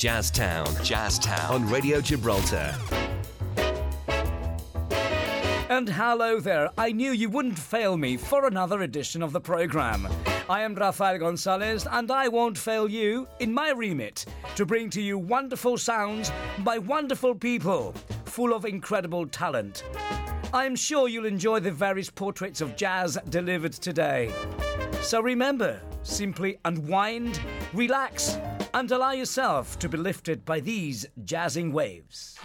Jazztown. Jazztown. On Radio Gibraltar. And hello there. I knew you wouldn't fail me for another edition of the programme. I am Rafael Gonzalez, and I won't fail you in my remit to bring to you wonderful sounds by wonderful people, full of incredible talent. I am sure you'll enjoy the various portraits of jazz delivered today. So remember, simply unwind, relax, and allow yourself to be lifted by these jazzing waves.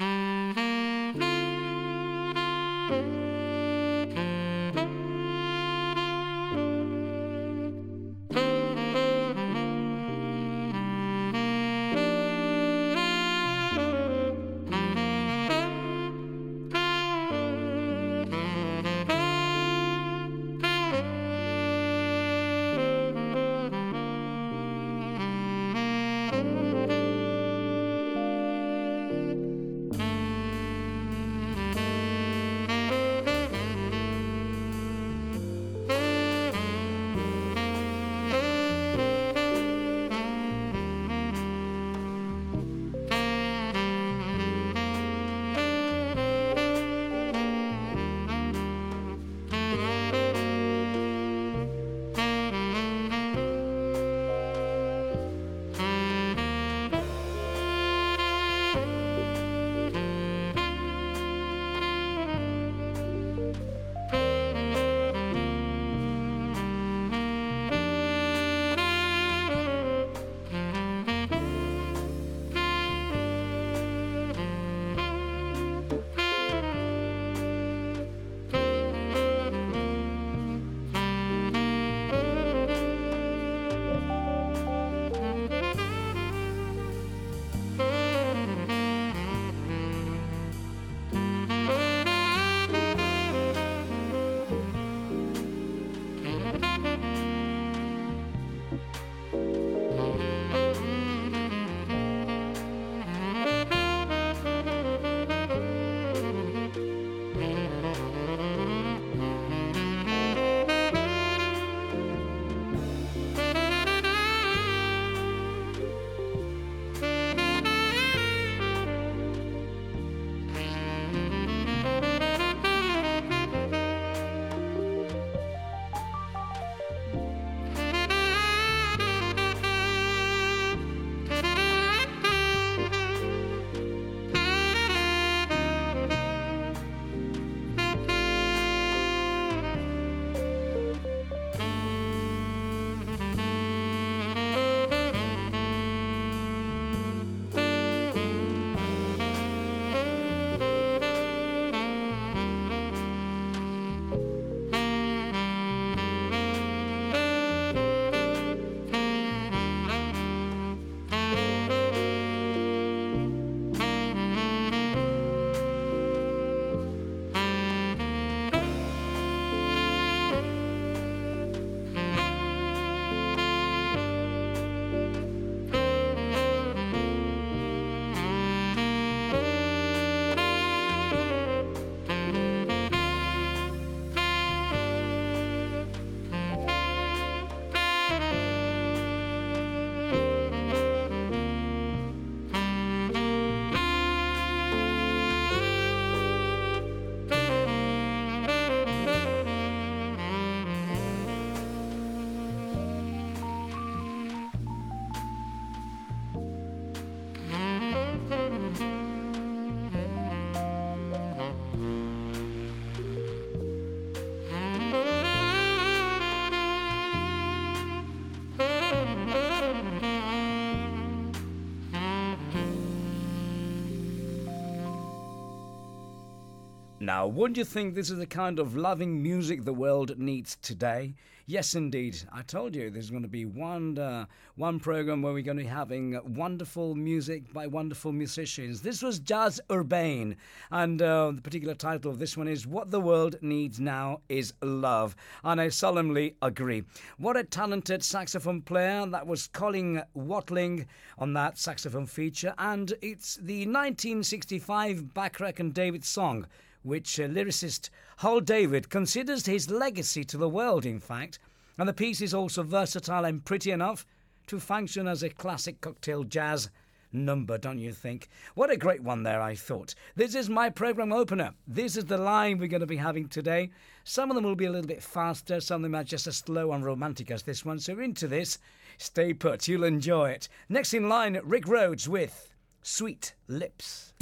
Now, wouldn't you think this is the kind of loving music the world needs today? Yes, indeed. I told you there's going to be one uh, one program where we're going to be having wonderful music by wonderful musicians. This was Jazz Urbane, and uh, the particular title of this one is "What the World Needs Now Is Love," and I solemnly agree. What a talented saxophone player! That was Colin Watling on that saxophone feature, and it's the 1965 Bacharach and David song which uh, lyricist Hal David considers his legacy to the world, in fact, and the piece is also versatile and pretty enough to function as a classic cocktail jazz number, don't you think? What a great one there, I thought. This is my program opener. This is the line we're going to be having today. Some of them will be a little bit faster, some of them are just as slow and romantic as this one. So, into this, stay put, you'll enjoy it. Next in line, Rick Rhodes with Sweet Lips.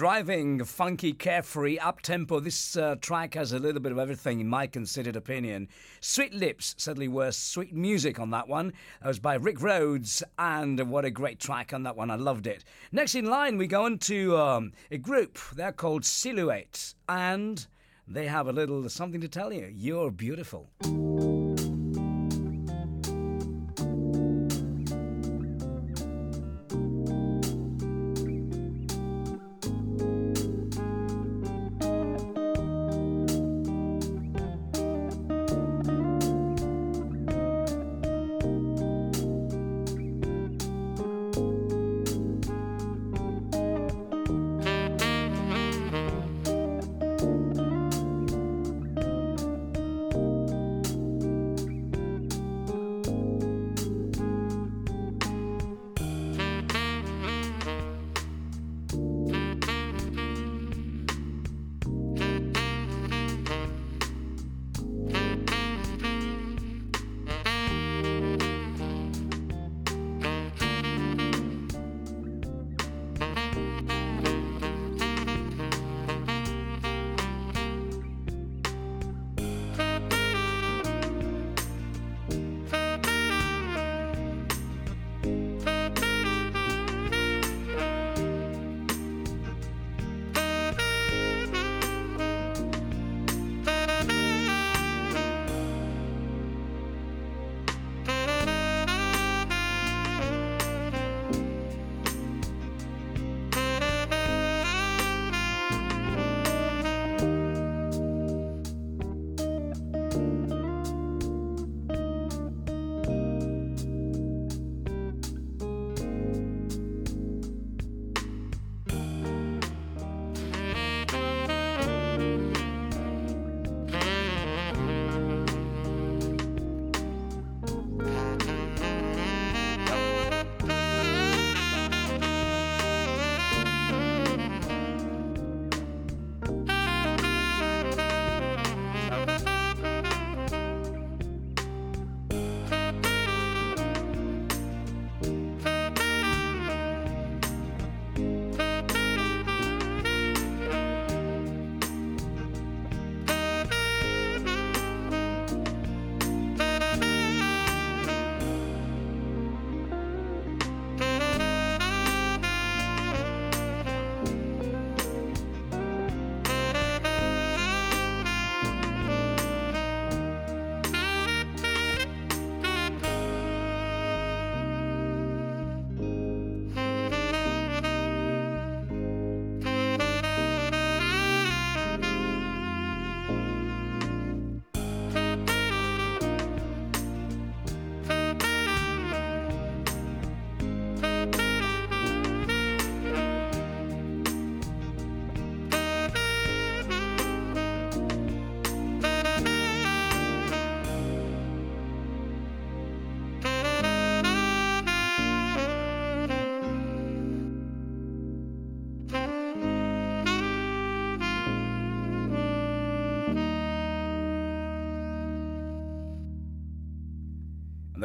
Driving, funky, carefree, up tempo. This uh, track has a little bit of everything, in my considered opinion. Sweet Lips certainly were sweet music on that one. That was by Rick Rhodes, and what a great track on that one. I loved it. Next in line, we go into um, a group. They're called Silhouette, and they have a little something to tell you. You're beautiful.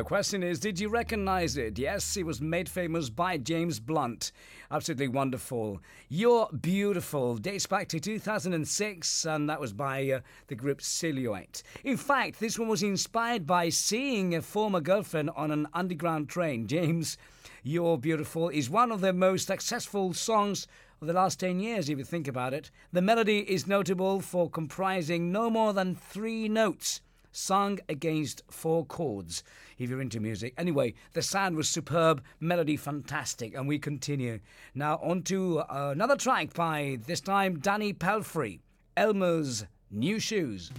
Question is Did you recognize it? Yes, it was made famous by James Blunt. Absolutely wonderful. You're Beautiful dates back to 2006, and that was by uh, the group Silhouette. In fact, this one was inspired by seeing a former girlfriend on an underground train. James, You're Beautiful is one of the most successful songs of the last 10 years, if you think about it. The melody is notable for comprising no more than three notes sung against four chords, if you're into music. Anyway, the sound was superb, melody fantastic, and we continue. Now, on to uh, another track by this time Danny Pelfrey, Elmer's New Shoes.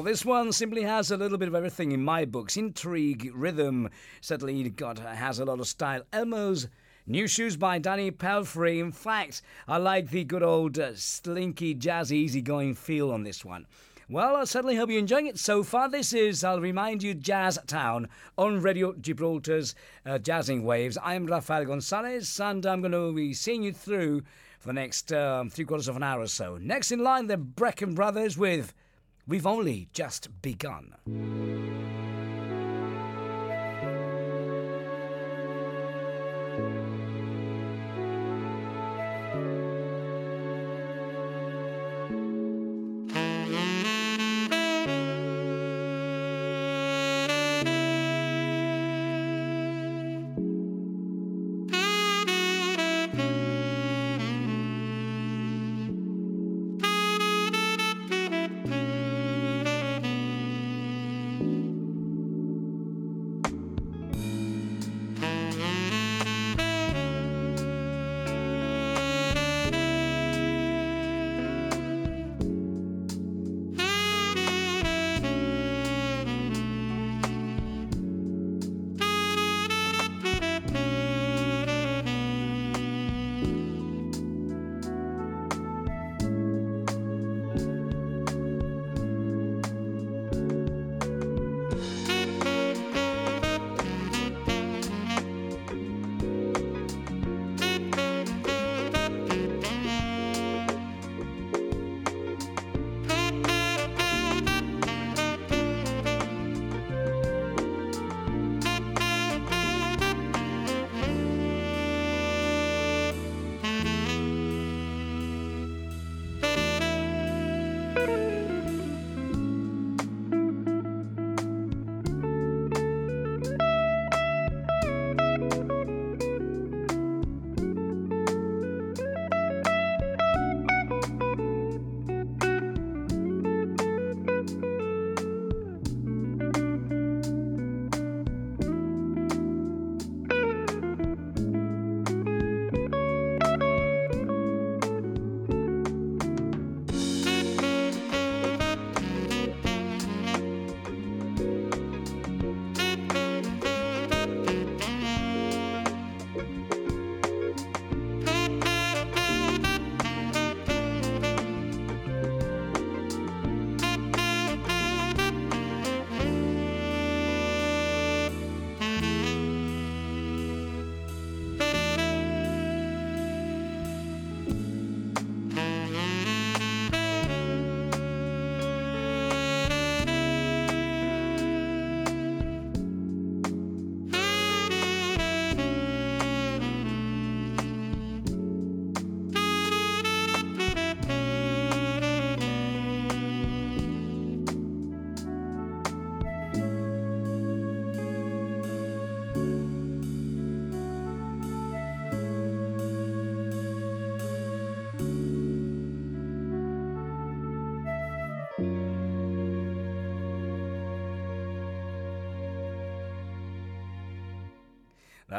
Well, this one simply has a little bit of everything in my books intrigue, rhythm, certainly got, has a lot of style. Elmo's New Shoes by Danny Pelfrey. In fact, I like the good old uh, slinky, jazzy, easygoing feel on this one. Well, I certainly hope you're enjoying it so far. This is, I'll remind you, Jazz Town on Radio Gibraltar's uh, Jazzing Waves. I'm Rafael Gonzalez, and I'm going to be seeing you through for the next um, three quarters of an hour or so. Next in line, the Brecken Brothers with We've only just begun.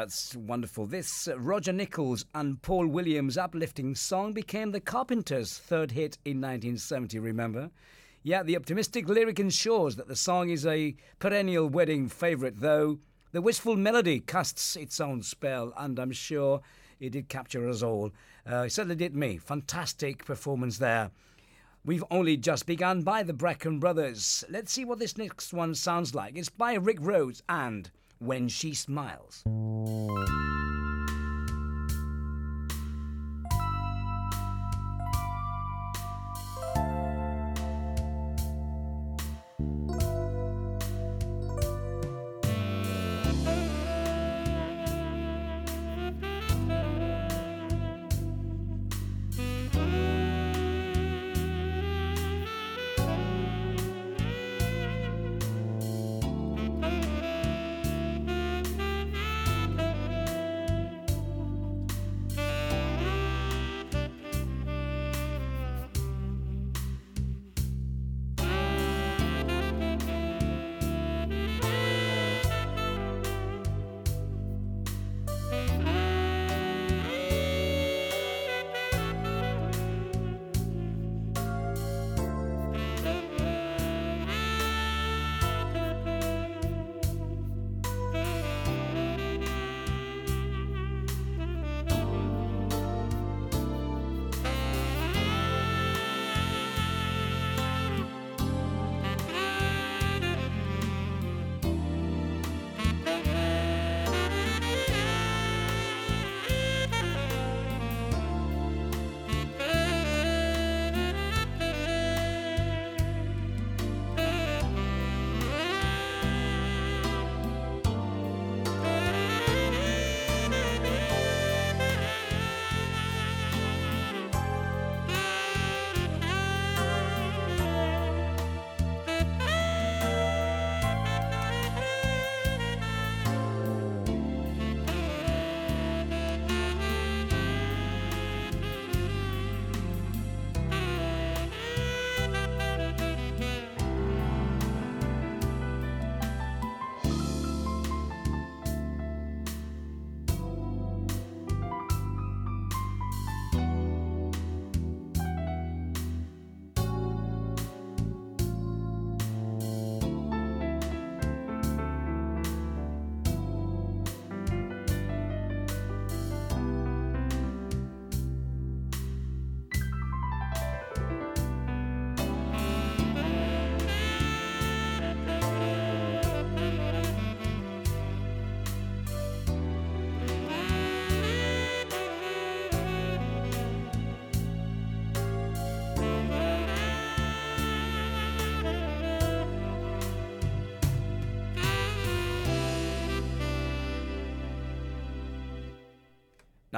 That's wonderful. This uh, Roger Nichols and Paul Williams uplifting song became the Carpenters' third hit in 1970, remember? Yeah, the optimistic lyric ensures that the song is a perennial wedding favourite, though the wistful melody casts its own spell, and I'm sure it did capture us all. Uh, it certainly did me. Fantastic performance there. We've only just begun by the Bracken Brothers. Let's see what this next one sounds like. It's by Rick Rhodes and When She Smiles.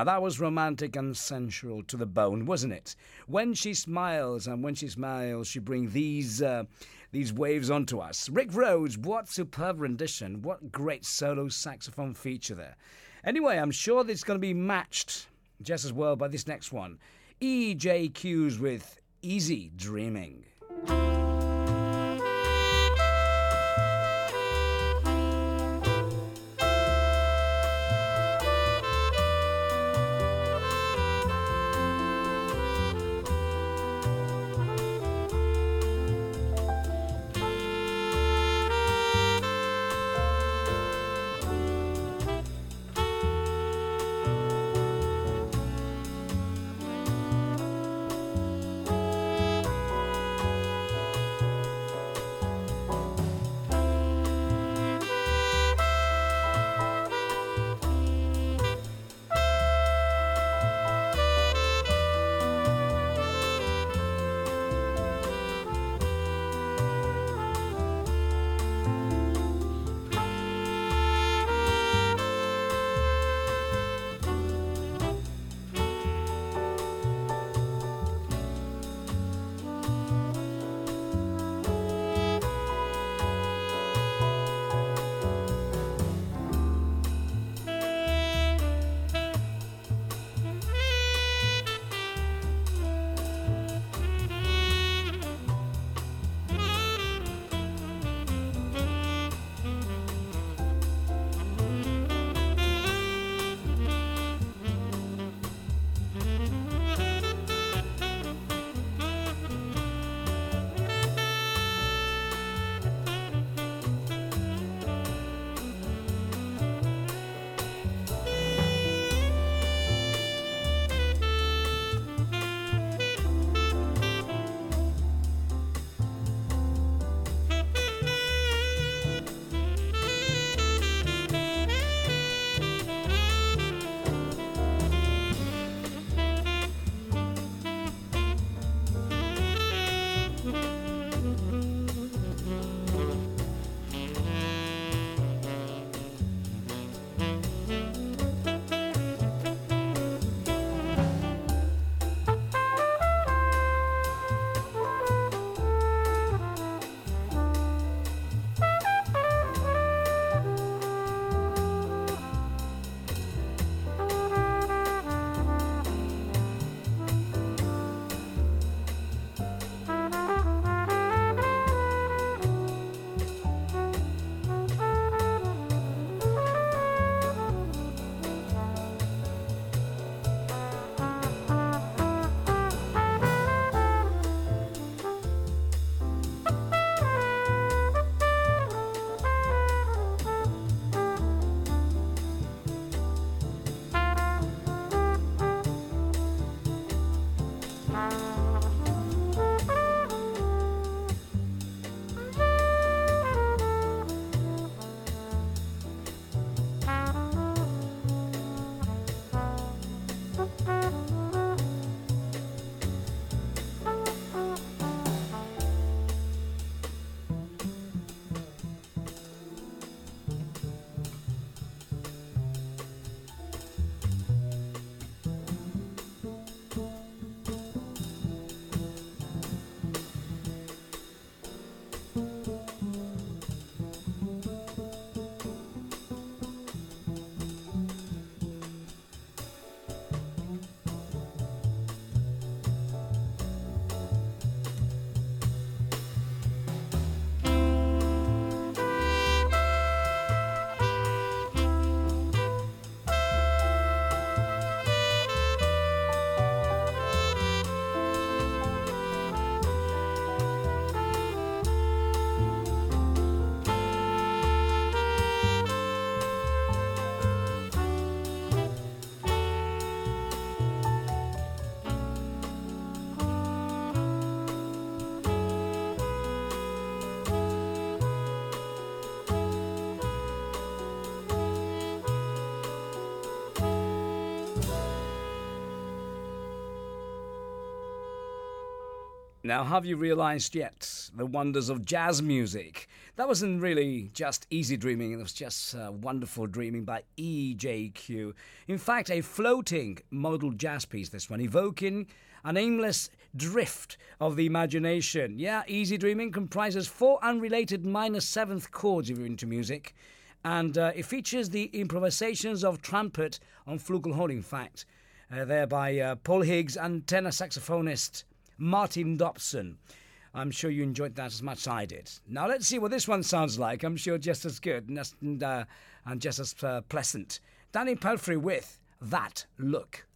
Now that was romantic and sensual to the bone, wasn't it? When she smiles, and when she smiles, she brings these uh, these waves onto us. Rick Rhodes, what superb rendition! What great solo saxophone feature there. Anyway, I'm sure that it's going to be matched just as well by this next one. EJQs with Easy Dreaming. Now, have you realized yet the wonders of jazz music? That wasn't really just easy dreaming, it was just uh, wonderful dreaming by EJQ. In fact, a floating modal jazz piece, this one, evoking an aimless drift of the imagination. Yeah, easy dreaming comprises four unrelated minor seventh chords if you're into music, and uh, it features the improvisations of trumpet on flugelhorn, in fact, uh, there by uh, Paul Higgs and tenor saxophonist Martin Dobson. I'm sure you enjoyed that as much as I did. Now let's see what this one sounds like. I'm sure just as good and, uh, just as uh, pleasant. Danny Pelfrey with That Look.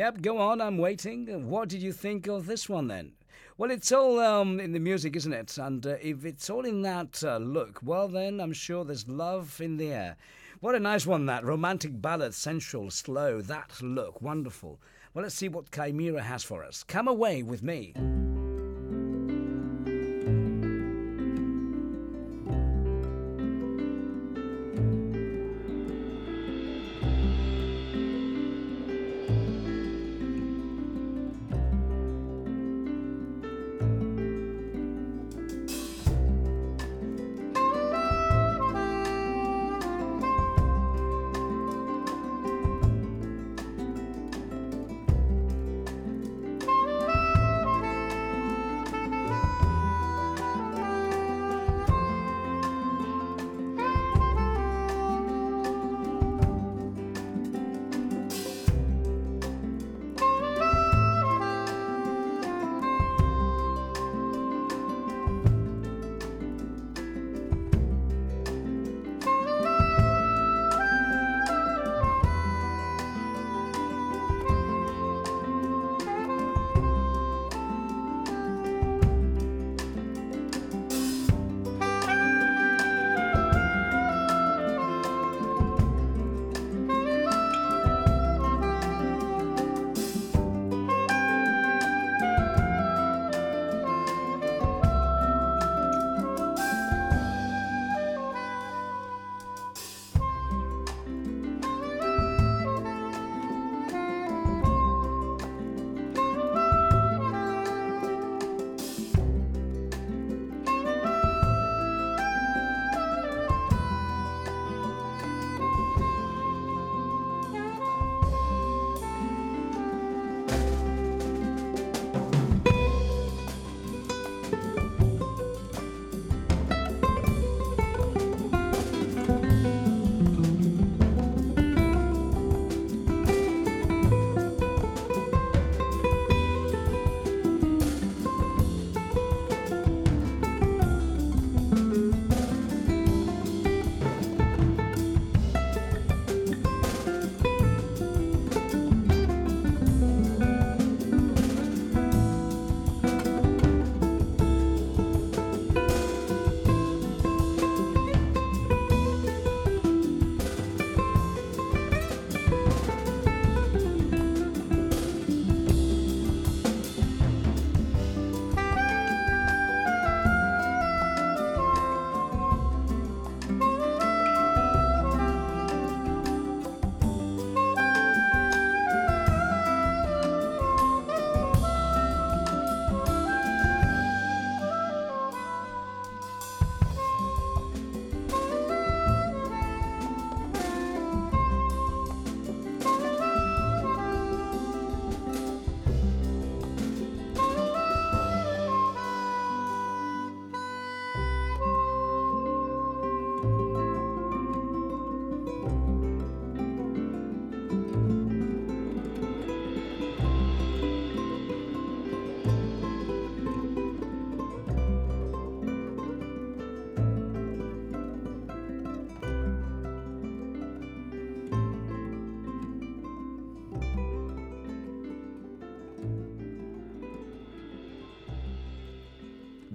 Yep, go on, I'm waiting. What did you think of this one then? Well, it's all um, in the music, isn't it? And uh, if it's all in that uh, look, well, then I'm sure there's love in the air. What a nice one, that. Romantic ballad, sensual, slow, that look, wonderful. Well, let's see what Chimera has for us. Come away with me.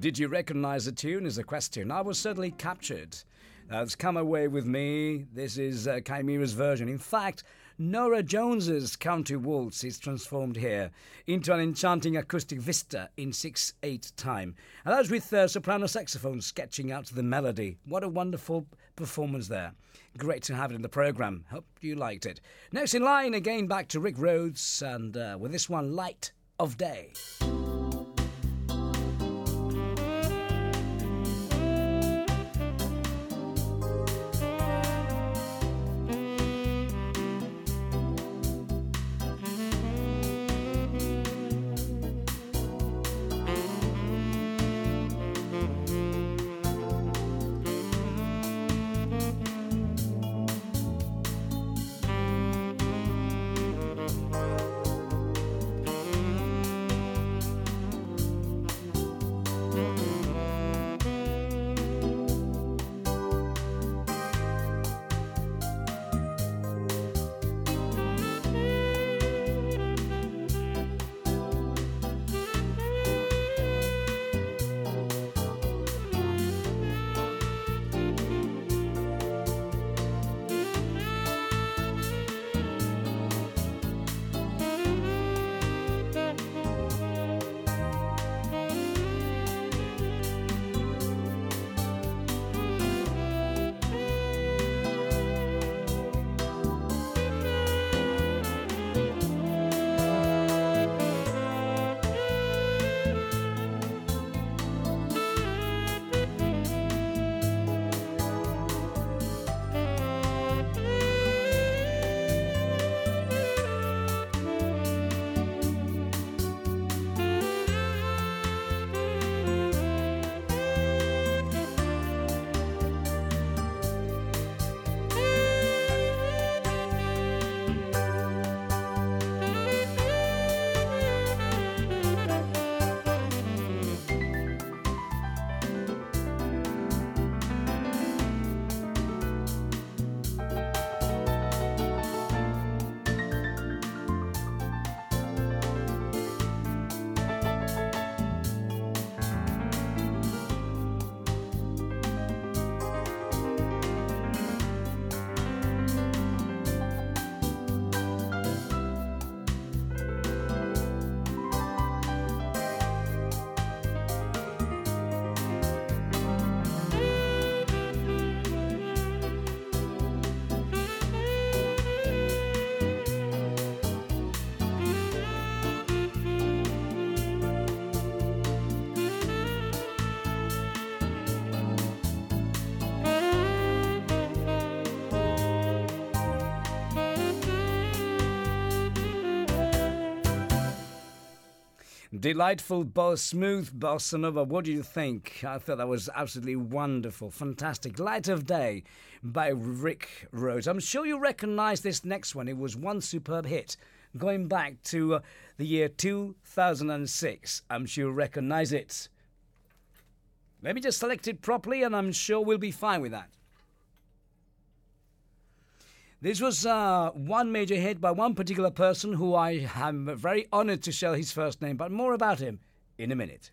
Did you recognize the tune? Is the question. I was certainly captured. That's Come Away With Me. This is uh, Chimera's version. In fact, Norah Jones's Country Waltz is transformed here into an enchanting acoustic vista in 6 8 time. And that was with uh, soprano saxophone sketching out the melody. What a wonderful performance there. Great to have it in the programme. Hope you liked it. Next in line, again back to Rick Rhodes, and uh, with this one, Light of Day. Delightful, boss, smooth bossa nova. What do you think? I thought that was absolutely wonderful, fantastic. Light of Day by Rick Rhodes. I'm sure you recognize this next one. It was one superb hit going back to uh, the year 2006. I'm sure you recognize it. Let me just select it properly, and I'm sure we'll be fine with that. This was uh, one major hit by one particular person who I am very honored to share his first name, but more about him in a minute.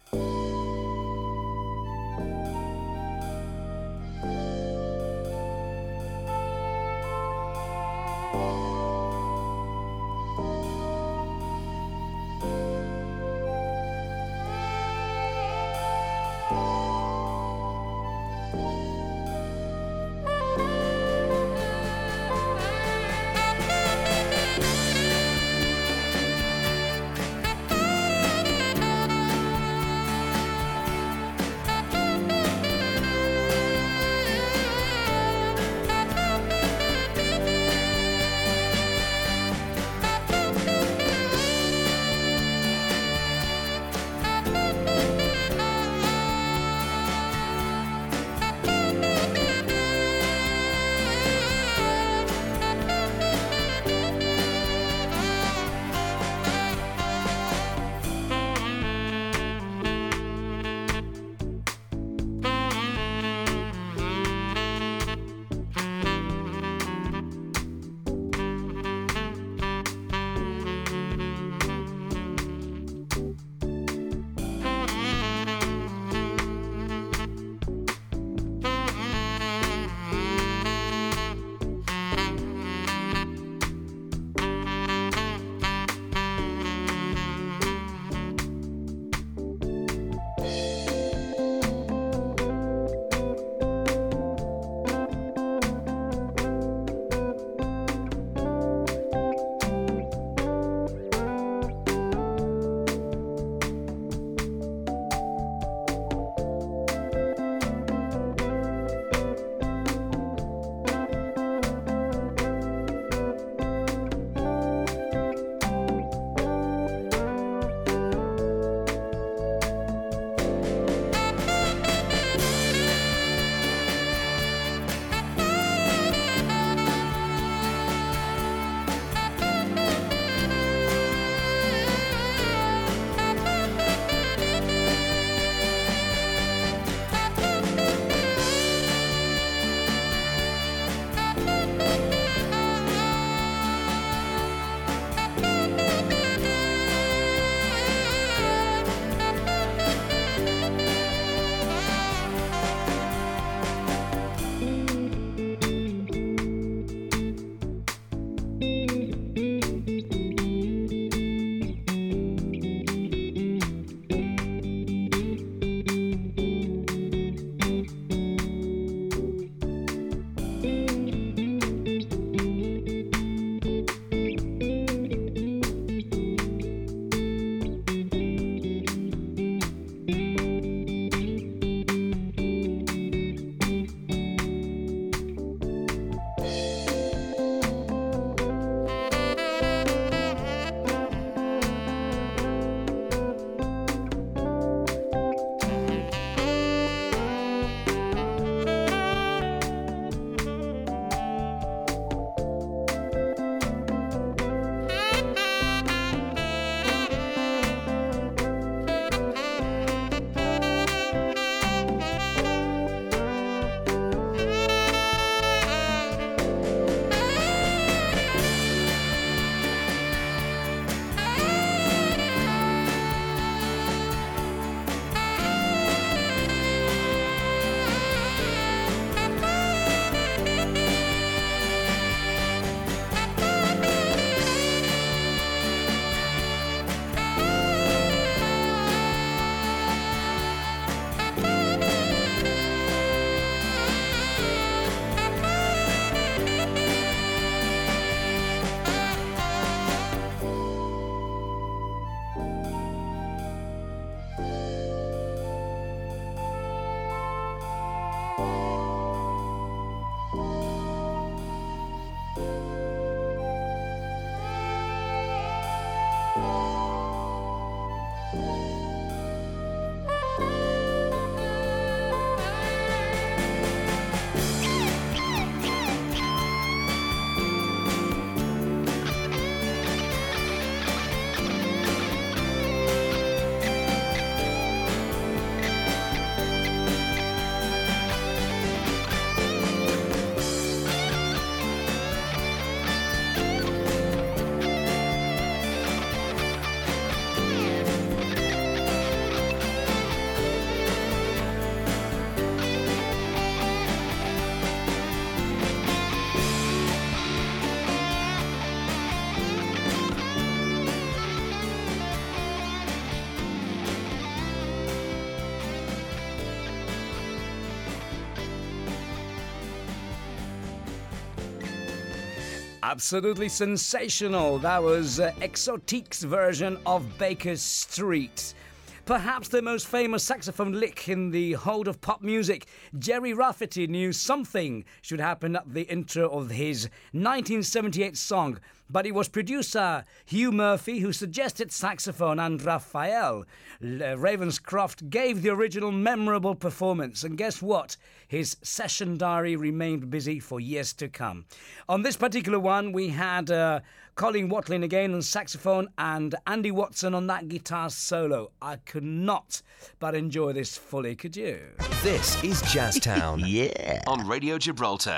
Absolutely sensational. That was uh, Exotique's version of Baker Street. Perhaps the most famous saxophone lick in the whole of pop music, Gerry Rafferty knew something should happen at the intro of his 1978 song, but it was producer Hugh Murphy who suggested saxophone and Raphael Ravenscroft gave the original memorable performance, and guess what? His session diary remained busy for years to come. On this particular one, we had uh, Colin Watling again on saxophone and Andy Watson on that guitar solo. I could not but enjoy this fully, could you? This is Jazztown. yeah. On Radio Gibraltar.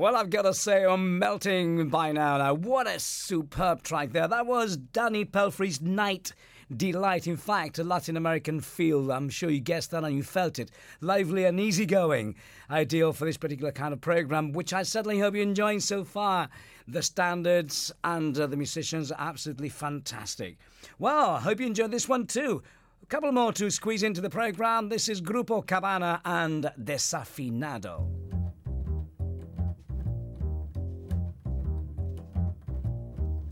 Well, I've got to say, I'm melting by now. Now, what a superb track there. That was Danny Pelfrey's Night Delight. In fact, a Latin American feel. I'm sure you guessed that and you felt it. Lively and easygoing. Ideal for this particular kind of program, which I certainly hope you're enjoying so far. The standards and uh, the musicians are absolutely fantastic. Well, I hope you enjoyed this one too. A couple more to squeeze into the program. This is Grupo Cabana and Desafinado.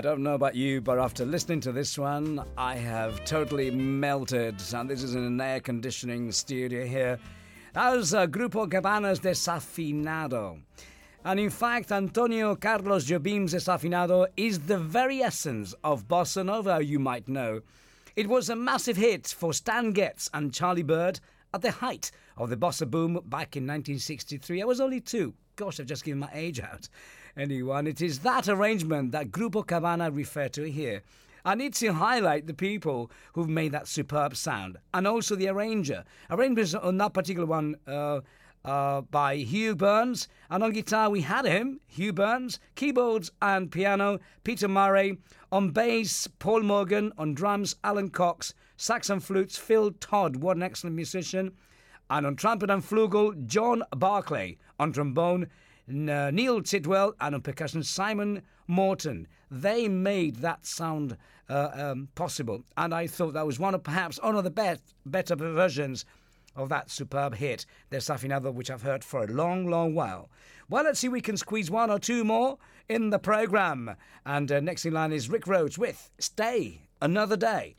I don't know about you, but after listening to this one, I have totally melted. And this is in an air conditioning studio here. That uh, Grupo Cabanas Desafinado. And in fact, Antonio Carlos Jobim's Desafinado is the very essence of bossa nova, you might know. It was a massive hit for Stan Getz and Charlie Byrd at the height of the bossa boom back in 1963. I was only two. Gosh, I've just given my age out anyone. It is that arrangement that Grupo Cabana refer to here. I need to highlight the people who've made that superb sound and also the arranger. Arrangements on that particular one uh, uh, by Hugh Burns. And on guitar, we had him, Hugh Burns. Keyboards and piano, Peter Murray. On bass, Paul Morgan. On drums, Alan Cox. Sax and flutes, Phil Todd. What an excellent musician. And on trumpet and flugel, John Barclay. On trombone, Neil Sidwell, and on percussion, Simon Morton. They made that sound uh, um, possible, and I thought that was one of perhaps one of the best, better versions of that superb hit, Desafinado, which I've heard for a long, long while. Well, let's see we can squeeze one or two more in the programme. And uh, next in line is Rick Rhodes with Stay Another Day.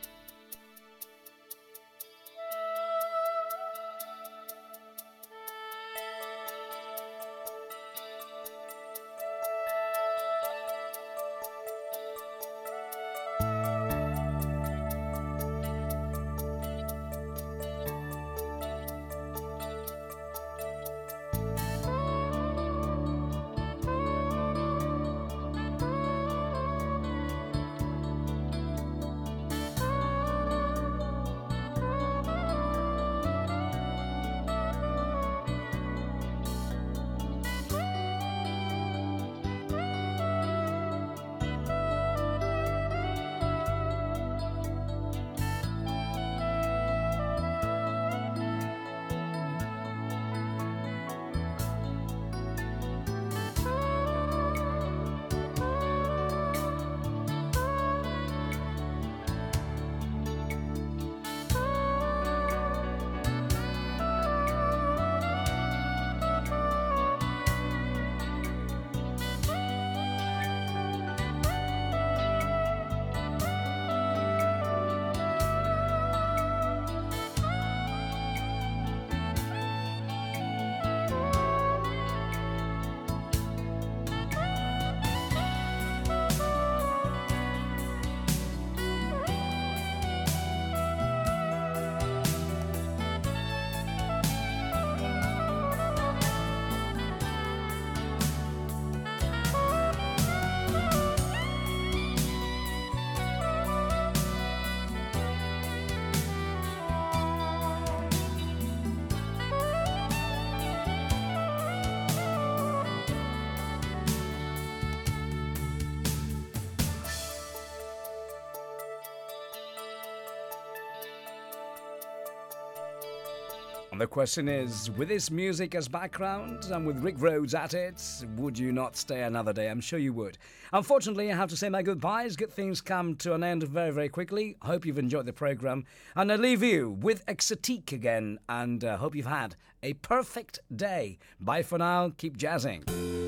The question is with this music as background and with Rick Rhodes at it, would you not stay another day? I'm sure you would. Unfortunately, I have to say my goodbyes. Good things come to an end very, very quickly. Hope you've enjoyed the program. And I leave you with Exotique again and uh, hope you've had a perfect day. Bye for now. Keep jazzing.